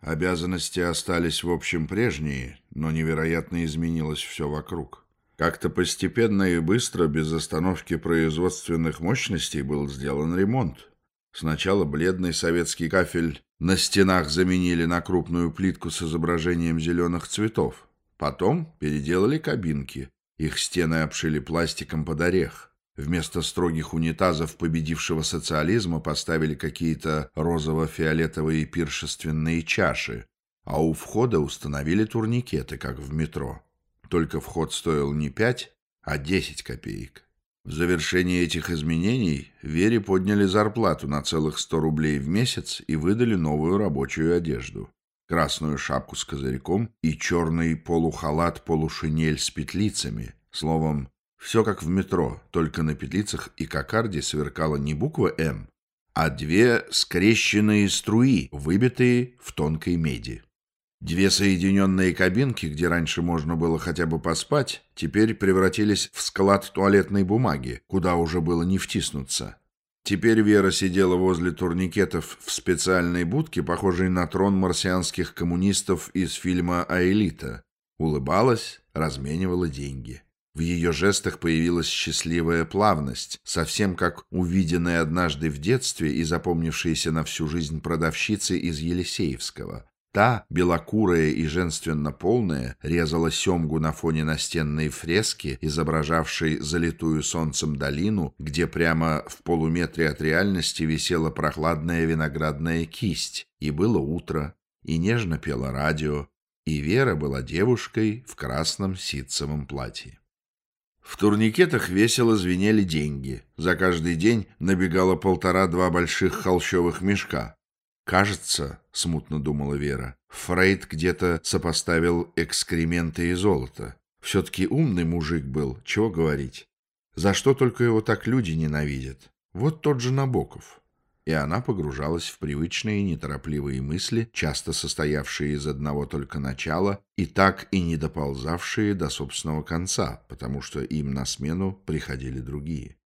Обязанности остались в общем прежние, но невероятно изменилось все вокруг. Как-то постепенно и быстро, без остановки производственных мощностей, был сделан ремонт. Сначала бледный советский кафель на стенах заменили на крупную плитку с изображением зеленых цветов. Потом переделали кабинки. Их стены обшили пластиком под орех. Вместо строгих унитазов победившего социализма поставили какие-то розово-фиолетовые пиршественные чаши, а у входа установили турникеты, как в метро. Только вход стоил не 5, а 10 копеек. В завершении этих изменений Вере подняли зарплату на целых 100 рублей в месяц и выдали новую рабочую одежду. Красную шапку с козырьком и черный полухалат-полушинель с петлицами. Словом, все как в метро, только на петлицах и кокарде сверкала не буква «М», а две скрещенные струи, выбитые в тонкой меди. Две соединенные кабинки, где раньше можно было хотя бы поспать, теперь превратились в склад туалетной бумаги, куда уже было не втиснуться. Теперь Вера сидела возле турникетов в специальной будке, похожей на трон марсианских коммунистов из фильма «Аэлита». Улыбалась, разменивала деньги. В ее жестах появилась счастливая плавность, совсем как увиденная однажды в детстве и запомнившаяся на всю жизнь продавщицы из Елисеевского. Та, белокурая и женственно полная, резала семгу на фоне настенной фрески, изображавшей залитую солнцем долину, где прямо в полуметре от реальности висела прохладная виноградная кисть. И было утро, и нежно пело радио, и Вера была девушкой в красном ситцевом платье. В турникетах весело звенели деньги. За каждый день набегало полтора-два больших холщовых мешка. «Кажется, — смутно думала Вера, — Фрейд где-то сопоставил экскременты и золото. Все-таки умный мужик был, чего говорить. За что только его так люди ненавидят? Вот тот же Набоков» и она погружалась в привычные неторопливые мысли, часто состоявшие из одного только начала и так и не доползавшие до собственного конца, потому что им на смену приходили другие.